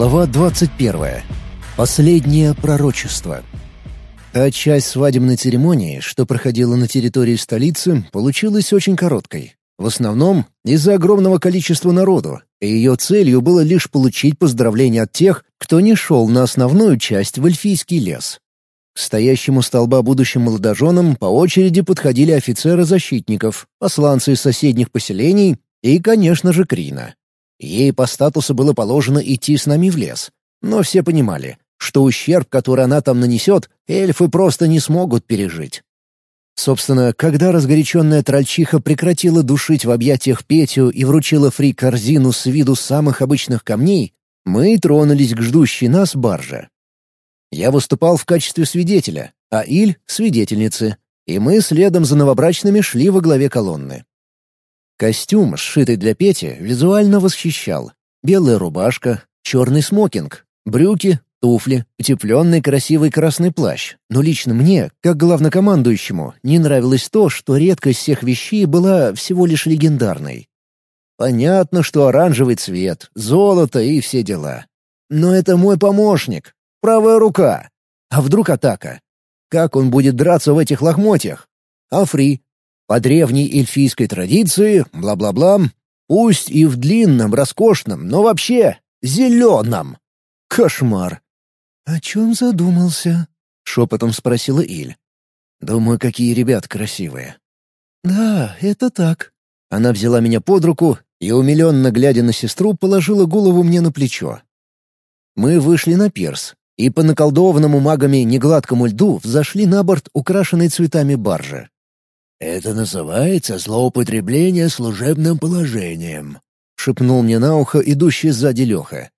Глава 21. Последнее пророчество. Та часть свадебной церемонии, что проходила на территории столицы, получилась очень короткой. В основном из-за огромного количества народу, и ее целью было лишь получить поздравления от тех, кто не шел на основную часть в эльфийский лес. К стоящему столба будущим молодоженам по очереди подходили офицеры защитников, посланцы из соседних поселений и, конечно же, Крина. Ей по статусу было положено идти с нами в лес. Но все понимали, что ущерб, который она там нанесет, эльфы просто не смогут пережить. Собственно, когда разгоряченная трольчиха прекратила душить в объятиях Петю и вручила Фри корзину с виду самых обычных камней, мы тронулись к ждущей нас барже. Я выступал в качестве свидетеля, а Иль — свидетельницы, и мы следом за новобрачными шли во главе колонны. Костюм, сшитый для Пети, визуально восхищал. Белая рубашка, черный смокинг, брюки, туфли, утепленный красивый красный плащ. Но лично мне, как главнокомандующему, не нравилось то, что редкость всех вещей была всего лишь легендарной. Понятно, что оранжевый цвет, золото и все дела. Но это мой помощник, правая рука. А вдруг атака? Как он будет драться в этих лохмотьях? А Фри? По древней эльфийской традиции, бла-бла-бла, пусть и в длинном, роскошном, но вообще зеленом. Кошмар. «О чем задумался?» — шепотом спросила Иль. «Думаю, какие ребят красивые». «Да, это так». Она взяла меня под руку и, умиленно глядя на сестру, положила голову мне на плечо. Мы вышли на пирс, и по наколдованному магами негладкому льду взошли на борт украшенной цветами баржи. «Это называется злоупотребление служебным положением», — шепнул мне на ухо идущий сзади Леха.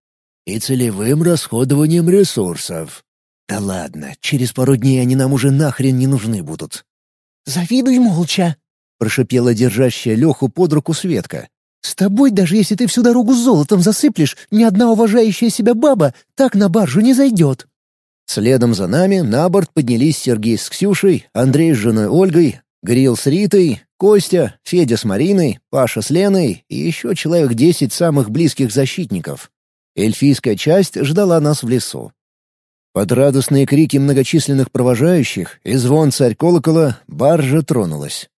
«И целевым расходованием ресурсов». «Да ладно, через пару дней они нам уже нахрен не нужны будут». «Завидуй молча», — прошипела держащая Леху под руку Светка. «С тобой, даже если ты всю дорогу золотом засыплешь, ни одна уважающая себя баба так на баржу не зайдет». Следом за нами на борт поднялись Сергей с Ксюшей, Андрей с женой Ольгой, Грил с Ритой, Костя, Федя с Мариной, Паша с Леной и еще человек десять самых близких защитников. Эльфийская часть ждала нас в лесу. Под радостные крики многочисленных провожающих и звон царь колокола баржа тронулась.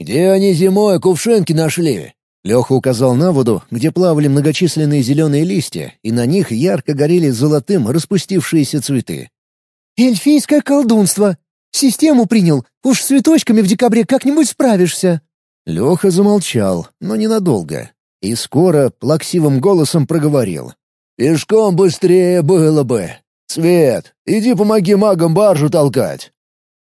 «Где они зимой кувшинки нашли?» Леха указал на воду, где плавали многочисленные зеленые листья, и на них ярко горели золотым распустившиеся цветы. «Эльфийское колдунство! Систему принял. Уж с цветочками в декабре как-нибудь справишься». Леха замолчал, но ненадолго. И скоро плаксивым голосом проговорил. «Пешком быстрее было бы. Свет, иди помоги магам баржу толкать».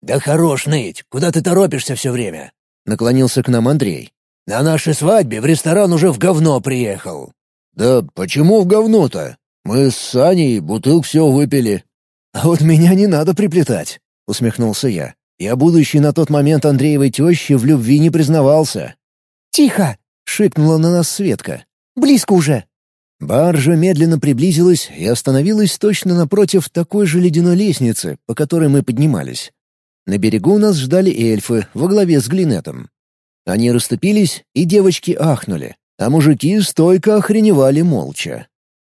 «Да хорош ныть. Куда ты торопишься все время?» Наклонился к нам Андрей. «На нашей свадьбе в ресторан уже в говно приехал». «Да почему в говно-то? Мы с Саней бутылк все выпили». «А вот меня не надо приплетать. — усмехнулся я. «Я будущий на тот момент Андреевой тещи в любви не признавался». «Тихо!» — шикнула на нас Светка. «Близко уже!» Баржа медленно приблизилась и остановилась точно напротив такой же ледяной лестницы, по которой мы поднимались. На берегу нас ждали эльфы во главе с Глинетом. Они расступились, и девочки ахнули, а мужики стойко охреневали молча.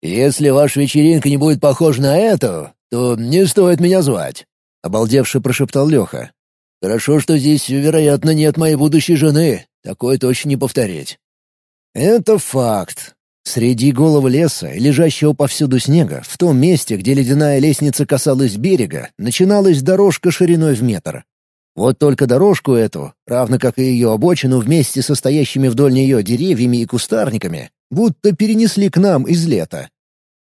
«Если ваша вечеринка не будет похожа на эту, то не стоит меня звать», — обалдевший прошептал Леха. «Хорошо, что здесь, вероятно, нет моей будущей жены. Такое точно не повторить». «Это факт. Среди голого леса лежащего повсюду снега, в том месте, где ледяная лестница касалась берега, начиналась дорожка шириной в метр. Вот только дорожку эту, равно как и ее обочину вместе со стоящими вдоль нее деревьями и кустарниками, будто перенесли к нам из лета.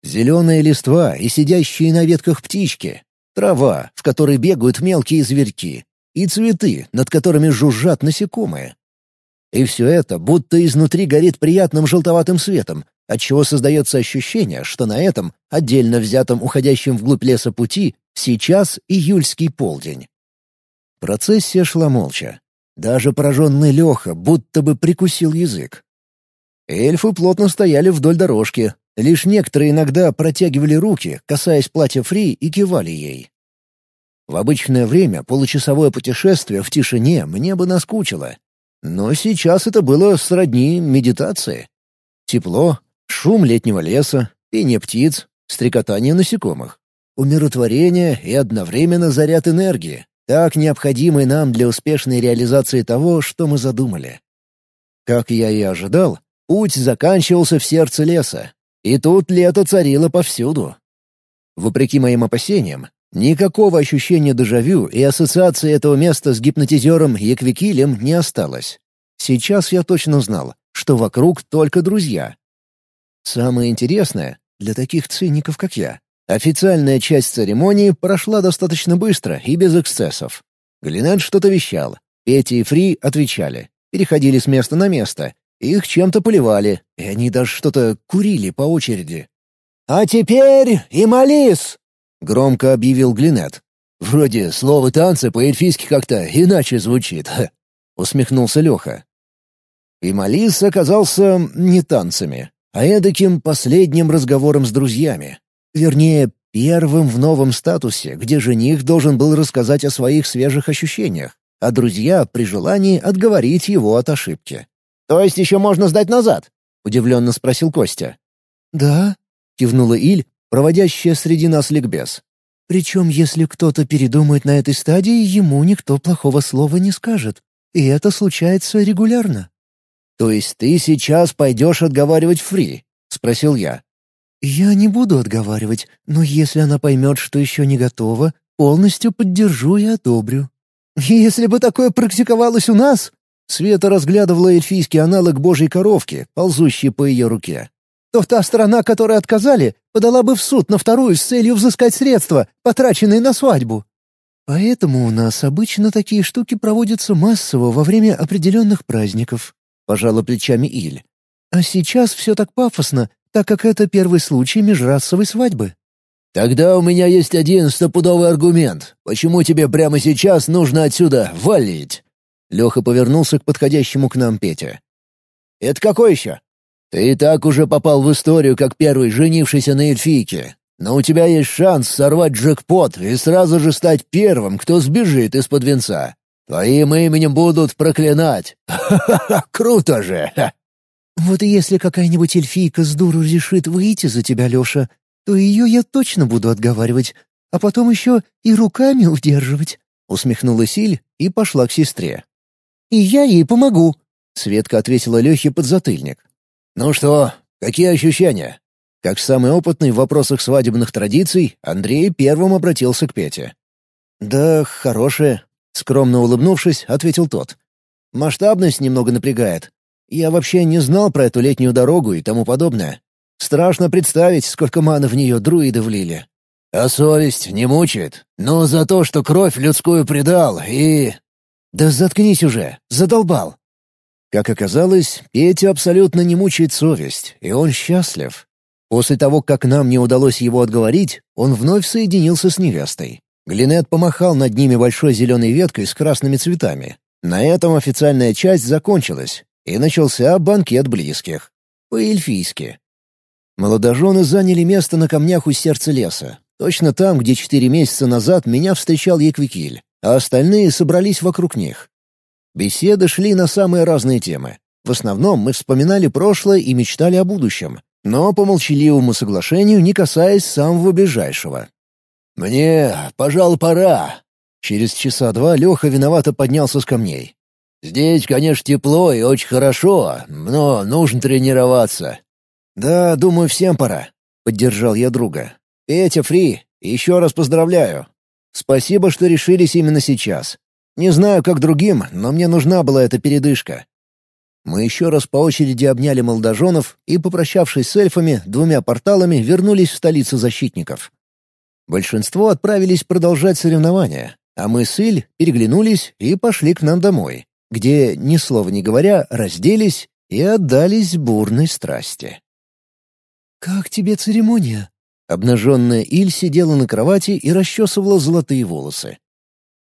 Зеленые листва и сидящие на ветках птички, трава, в которой бегают мелкие зверьки, и цветы, над которыми жужжат насекомые. И все это будто изнутри горит приятным желтоватым светом, отчего создается ощущение, что на этом, отдельно взятом уходящем вглубь леса пути, сейчас июльский полдень. Процессия шла молча. Даже пораженный Леха будто бы прикусил язык. Эльфы плотно стояли вдоль дорожки, Лишь некоторые иногда протягивали руки, касаясь платья Фри, и кивали ей. В обычное время получасовое путешествие в тишине мне бы наскучило. Но сейчас это было сродни медитации. Тепло, шум летнего леса, пение птиц, стрекотание насекомых, умиротворение и одновременно заряд энергии, так необходимый нам для успешной реализации того, что мы задумали. Как я и ожидал, путь заканчивался в сердце леса, и тут лето царило повсюду. Вопреки моим опасениям, никакого ощущения дежавю и ассоциации этого места с гипнотизером Еквикилем не осталось. Сейчас я точно знал, что вокруг только друзья. Самое интересное, для таких циников, как я, официальная часть церемонии прошла достаточно быстро и без эксцессов. Глинет что-то вещал, Петя и Фри отвечали, переходили с места на место, их чем-то поливали, и они даже что-то курили по очереди. «А теперь и молись!» — громко объявил Глинет. «Вроде слово «танцы» по-эльфийски как-то иначе звучит», — усмехнулся Леха. И Малис оказался не танцами, а эдаким последним разговором с друзьями. Вернее, первым в новом статусе, где жених должен был рассказать о своих свежих ощущениях, а друзья при желании отговорить его от ошибки. «То есть еще можно сдать назад?» — удивленно спросил Костя. «Да», — кивнула Иль, проводящая среди нас ликбез. «Причем, если кто-то передумает на этой стадии, ему никто плохого слова не скажет. И это случается регулярно». «То есть ты сейчас пойдешь отговаривать Фри?» — спросил я. «Я не буду отговаривать, но если она поймет, что еще не готова, полностью поддержу и одобрю». «Если бы такое практиковалось у нас...» Света разглядывала эльфийский аналог божьей коровки, ползущий по ее руке. «То та страна, которой отказали, подала бы в суд на вторую с целью взыскать средства, потраченные на свадьбу». «Поэтому у нас обычно такие штуки проводятся массово во время определенных праздников», пожала плечами Иль. «А сейчас все так пафосно, так как это первый случай межрасовой свадьбы». «Тогда у меня есть один стопудовый аргумент. Почему тебе прямо сейчас нужно отсюда валить?» Леха повернулся к подходящему к нам Пете. «Это какой еще?» «Ты и так уже попал в историю, как первый женившийся на эльфийке. Но у тебя есть шанс сорвать джекпот и сразу же стать первым, кто сбежит из-под венца. Твоим именем будут проклинать. Ха-ха-ха, круто же!» «Вот если какая-нибудь эльфийка с дуру решит выйти за тебя, Леша, то ее я точно буду отговаривать, а потом еще и руками удерживать», — усмехнулась Иль и пошла к сестре. «И я ей помогу», — Светка ответила Лехе подзатыльник. «Ну что, какие ощущения?» Как самый опытный в вопросах свадебных традиций, Андрей первым обратился к Пете. «Да, хорошее», Скромно улыбнувшись, ответил тот. «Масштабность немного напрягает. Я вообще не знал про эту летнюю дорогу и тому подобное. Страшно представить, сколько маны в нее друиды влили». «А совесть не мучает? Но за то, что кровь людскую предал и...» «Да заткнись уже, задолбал!» Как оказалось, Петя абсолютно не мучает совесть, и он счастлив. После того, как нам не удалось его отговорить, он вновь соединился с невестой. Глинет помахал над ними большой зеленой веткой с красными цветами. На этом официальная часть закончилась, и начался банкет близких. По-эльфийски. Молодожены заняли место на камнях у сердца леса, точно там, где четыре месяца назад меня встречал Еквикиль, а остальные собрались вокруг них. Беседы шли на самые разные темы. В основном мы вспоминали прошлое и мечтали о будущем, но по молчаливому соглашению не касаясь самого ближайшего. «Мне, пожалуй, пора». Через часа два Леха виновато поднялся с камней. «Здесь, конечно, тепло и очень хорошо, но нужно тренироваться». «Да, думаю, всем пора», — поддержал я друга. «Петя, Фри, еще раз поздравляю. Спасибо, что решились именно сейчас. Не знаю, как другим, но мне нужна была эта передышка». Мы еще раз по очереди обняли молодоженов и, попрощавшись с эльфами, двумя порталами вернулись в столицу защитников. Большинство отправились продолжать соревнования, а мы с Иль переглянулись и пошли к нам домой, где, ни слова не говоря, разделись и отдались бурной страсти. «Как тебе церемония?» Обнаженная Иль сидела на кровати и расчесывала золотые волосы.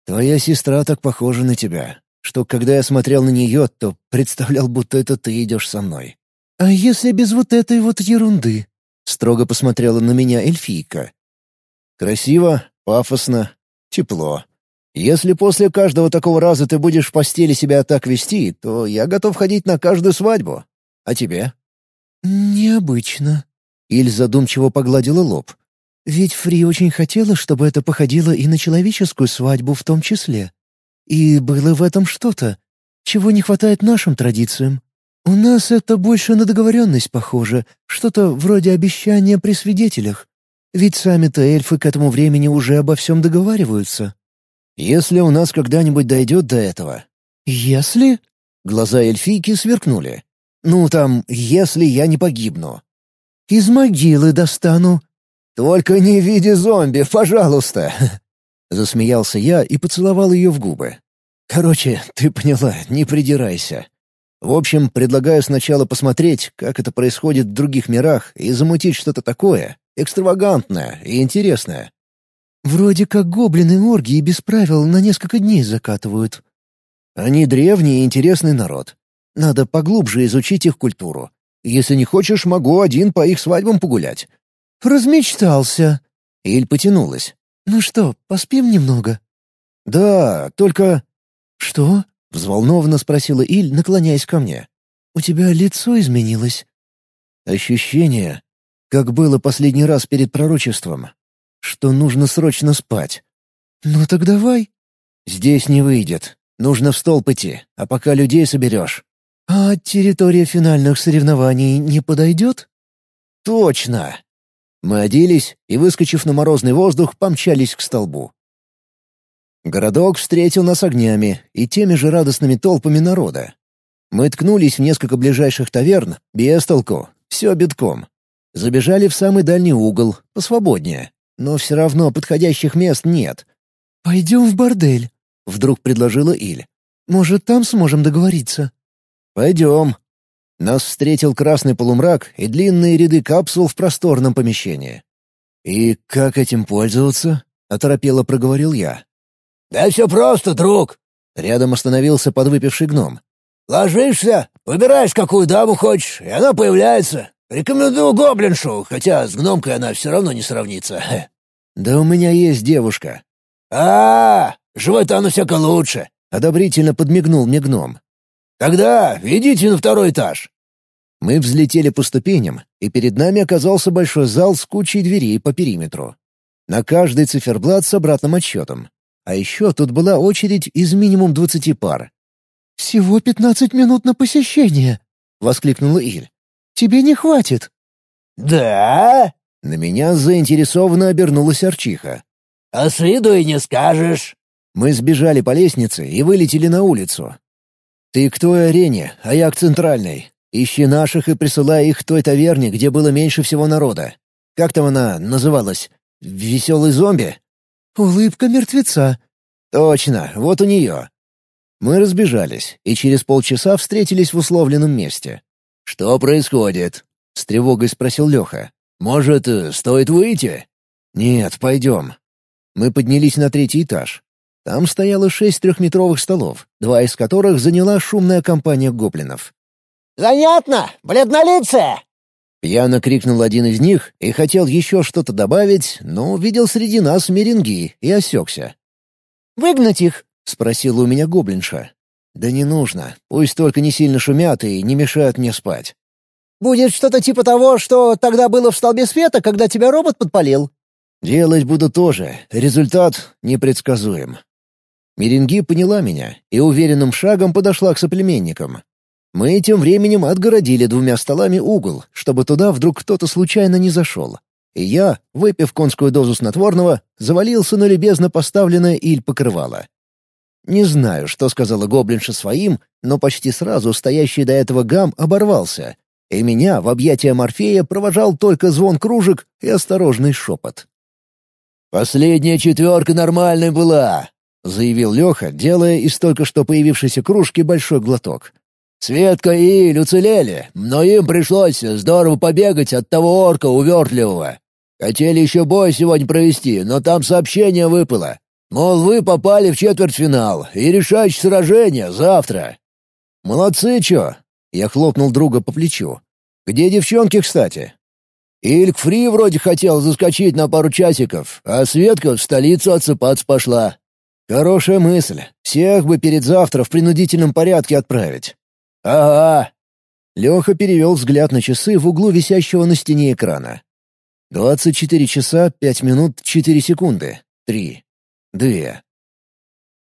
«Твоя сестра так похожа на тебя, что, когда я смотрел на нее, то представлял, будто это ты идешь со мной». «А если без вот этой вот ерунды?» — строго посмотрела на меня эльфийка. Красиво, пафосно, тепло. Если после каждого такого раза ты будешь в постели себя так вести, то я готов ходить на каждую свадьбу. А тебе?» «Необычно». Иль задумчиво погладила лоб. «Ведь Фри очень хотела, чтобы это походило и на человеческую свадьбу в том числе. И было в этом что-то, чего не хватает нашим традициям. У нас это больше на договоренность похоже, что-то вроде обещания при свидетелях. Ведь сами-то эльфы к этому времени уже обо всем договариваются. Если у нас когда-нибудь дойдет до этого... Если? Глаза эльфийки сверкнули. Ну там, если я не погибну. Из могилы достану. Только не в виде зомби, пожалуйста. Засмеялся я и поцеловал ее в губы. Короче, ты поняла, не придирайся. В общем, предлагаю сначала посмотреть, как это происходит в других мирах, и замутить что-то такое, экстравагантное и интересное. Вроде как гоблины оргии без правил на несколько дней закатывают. Они древний и интересный народ. Надо поглубже изучить их культуру. Если не хочешь, могу один по их свадьбам погулять». «Размечтался». Иль потянулась. «Ну что, поспим немного?» «Да, только...» «Что?» — взволнованно спросила Иль, наклоняясь ко мне. «У тебя лицо изменилось». Ощущение, как было последний раз перед пророчеством, что нужно срочно спать. «Ну так давай». «Здесь не выйдет. Нужно в столб идти, а пока людей соберешь». «А территория финальных соревнований не подойдет?» «Точно!» Мы оделись и, выскочив на морозный воздух, помчались к столбу. Городок встретил нас огнями и теми же радостными толпами народа. Мы ткнулись в несколько ближайших таверн, без толку, все битком. Забежали в самый дальний угол, посвободнее, но все равно подходящих мест нет. «Пойдем в бордель», — вдруг предложила Иль. «Может, там сможем договориться?» «Пойдем». Нас встретил красный полумрак и длинные ряды капсул в просторном помещении. «И как этим пользоваться?» — оторопело проговорил я. «Да все просто, друг!» Рядом остановился подвыпивший гном. «Ложишься, выбираешь, какую даму хочешь, и она появляется. Рекомендую гоблиншу, хотя с гномкой она все равно не сравнится». «Да у меня есть девушка». «А, -а, -а живой-то оно всяко лучше», — одобрительно подмигнул мне гном. «Тогда идите на второй этаж». Мы взлетели по ступеням, и перед нами оказался большой зал с кучей дверей по периметру. На каждый циферблат с обратным отсчетом. А еще тут была очередь из минимум двадцати пар. «Всего пятнадцать минут на посещение!» — воскликнула Иль. «Тебе не хватит!» «Да?» — на меня заинтересованно обернулась Арчиха. «А с виду и не скажешь!» Мы сбежали по лестнице и вылетели на улицу. «Ты к той арене, а я к центральной. Ищи наших и присылай их к той таверне, где было меньше всего народа. Как там она называлась? Веселый зомби?» «Улыбка мертвеца». «Точно, вот у нее». Мы разбежались, и через полчаса встретились в условленном месте. «Что происходит?» — с тревогой спросил Леха. «Может, э, стоит выйти?» «Нет, пойдем». Мы поднялись на третий этаж. Там стояло шесть трехметровых столов, два из которых заняла шумная компания гоблинов. «Занятно! Бледнолицая!» Пьяно крикнул один из них и хотел еще что-то добавить, но увидел среди нас меренги и осекся. «Выгнать их?» — спросила у меня гоблинша. «Да не нужно. Пусть только не сильно шумят и не мешают мне спать». «Будет что-то типа того, что тогда было в столбе света, когда тебя робот подпалил?» «Делать буду тоже. Результат непредсказуем». Меренги поняла меня и уверенным шагом подошла к соплеменникам. Мы тем временем отгородили двумя столами угол, чтобы туда вдруг кто-то случайно не зашел. И я, выпив конскую дозу снотворного, завалился на любезно поставленное иль покрывало. Не знаю, что сказала гоблинша своим, но почти сразу стоящий до этого гам оборвался, и меня в объятия Морфея провожал только звон кружек и осторожный шепот. «Последняя четверка нормальной была», — заявил Леха, делая из только что появившейся кружки большой глоток. Светка и Иль уцелели, но им пришлось здорово побегать от того орка увертливого. Хотели еще бой сегодня провести, но там сообщение выпало. Мол, вы попали в четвертьфинал, и решающее сражение завтра. Молодцы, чё? Я хлопнул друга по плечу. Где девчонки, кстати? Ильк Фри вроде хотел заскочить на пару часиков, а Светка в столицу отсыпаться пошла. Хорошая мысль. Всех бы перед завтра в принудительном порядке отправить. «Ага». Леха перевел взгляд на часы в углу висящего на стене экрана. Двадцать четыре часа пять минут четыре секунды. Три. Две.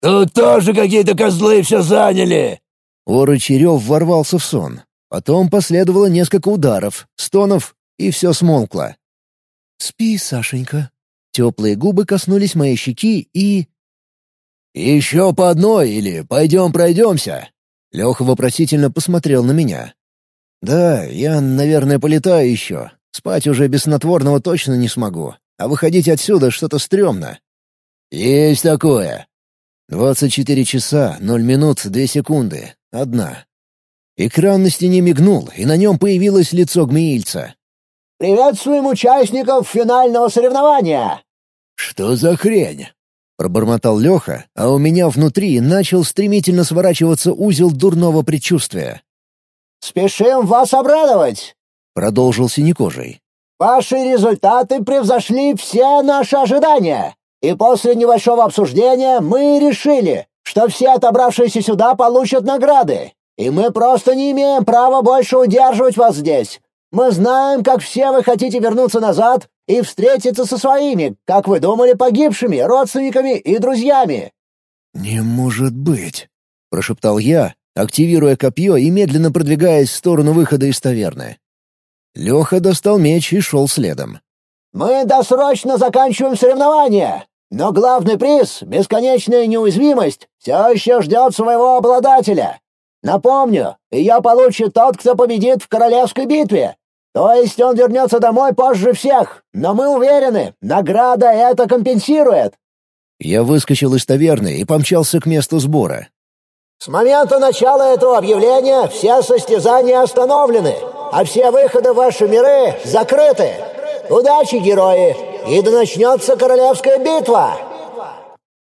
«Тут тоже какие-то козлы все заняли!» Орыч и рев ворвался в сон. Потом последовало несколько ударов, стонов, и все смолкло. «Спи, Сашенька». Теплые губы коснулись моей щеки и... «Еще по одной или пойдем пройдемся?» Леха вопросительно посмотрел на меня. «Да, я, наверное, полетаю еще. Спать уже без снотворного точно не смогу. А выходить отсюда что-то стрёмно». «Есть такое». «Двадцать четыре часа, ноль минут, две секунды. Одна». Экран на стене мигнул, и на нем появилось лицо гмеильца. «Приветствуем участников финального соревнования!» «Что за хрень?» — пробормотал Леха, а у меня внутри начал стремительно сворачиваться узел дурного предчувствия. «Спешим вас обрадовать!» — продолжил Синекожий. «Ваши результаты превзошли все наши ожидания, и после небольшого обсуждения мы решили, что все отобравшиеся сюда получат награды, и мы просто не имеем права больше удерживать вас здесь. Мы знаем, как все вы хотите вернуться назад и встретиться со своими, как вы думали, погибшими, родственниками и друзьями». «Не может быть», — прошептал я, активируя копье и медленно продвигаясь в сторону выхода из таверны. Леха достал меч и шел следом. «Мы досрочно заканчиваем соревнование, но главный приз — бесконечная неуязвимость — все еще ждет своего обладателя. Напомню, ее получит тот, кто победит в королевской битве. То есть он вернется домой позже всех, но мы уверены, награда это компенсирует». Я выскочил из таверны и помчался к месту сбора. С момента начала этого объявления все состязания остановлены, а все выходы в ваши миры закрыты. Удачи, герои, и да начнется королевская битва!»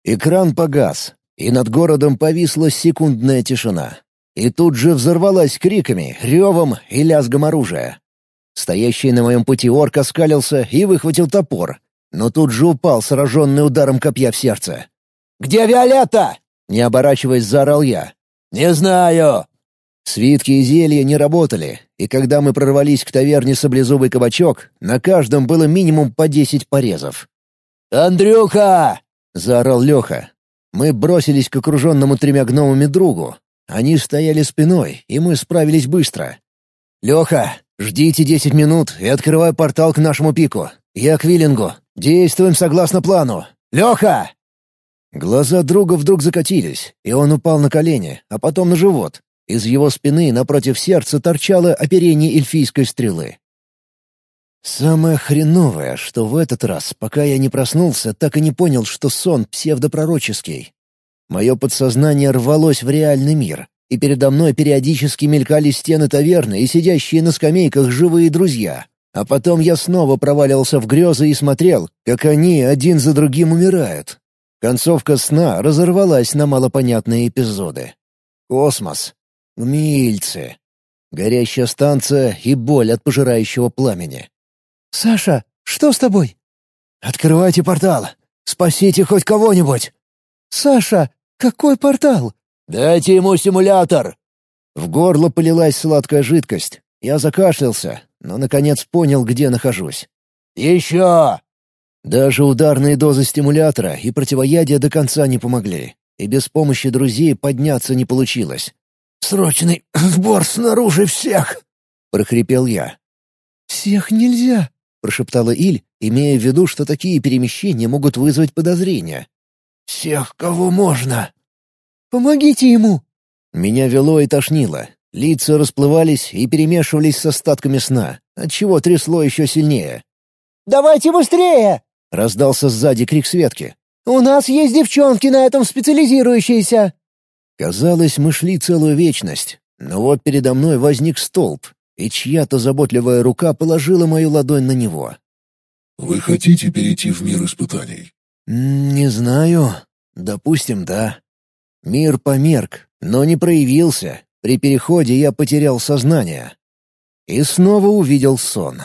Экран погас, и над городом повисла секундная тишина. И тут же взорвалась криками, ревом и лязгом оружия. Стоящий на моем пути орк оскалился и выхватил топор, но тут же упал, сраженный ударом копья в сердце. «Где Виолетта?» Не оборачиваясь, заорал я. «Не знаю!» Свитки и зелья не работали, и когда мы прорвались к таверне «Саблезубый кабачок», на каждом было минимум по десять порезов. «Андрюха!» — заорал Леха. Мы бросились к окруженному тремя гномами другу. Они стояли спиной, и мы справились быстро. «Леха, ждите десять минут и открывай портал к нашему пику. Я к Виллингу. Действуем согласно плану. Леха!» Глаза друга вдруг закатились, и он упал на колени, а потом на живот. Из его спины напротив сердца торчало оперение эльфийской стрелы. Самое хреновое, что в этот раз, пока я не проснулся, так и не понял, что сон псевдопророческий. Мое подсознание рвалось в реальный мир, и передо мной периодически мелькали стены таверны и сидящие на скамейках живые друзья. А потом я снова проваливался в грезы и смотрел, как они один за другим умирают, Концовка сна разорвалась на малопонятные эпизоды. Космос. Мильцы. Горящая станция и боль от пожирающего пламени. «Саша, что с тобой?» «Открывайте портал! Спасите хоть кого-нибудь!» «Саша, какой портал?» «Дайте ему симулятор!» В горло полилась сладкая жидкость. Я закашлялся, но, наконец, понял, где нахожусь. «Еще!» Даже ударные дозы стимулятора и противоядия до конца не помогли, и без помощи друзей подняться не получилось. «Срочный сбор снаружи всех!» — прохрипел я. «Всех нельзя!» — прошептала Иль, имея в виду, что такие перемещения могут вызвать подозрения. «Всех, кого можно!» «Помогите ему!» Меня вело и тошнило. Лица расплывались и перемешивались с остатками сна, отчего трясло еще сильнее. «Давайте быстрее!» — раздался сзади крик Светки. «У нас есть девчонки на этом специализирующиеся!» Казалось, мы шли целую вечность, но вот передо мной возник столб, и чья-то заботливая рука положила мою ладонь на него. «Вы хотите перейти в мир испытаний?» «Не знаю. Допустим, да. Мир померк, но не проявился. При переходе я потерял сознание. И снова увидел сон.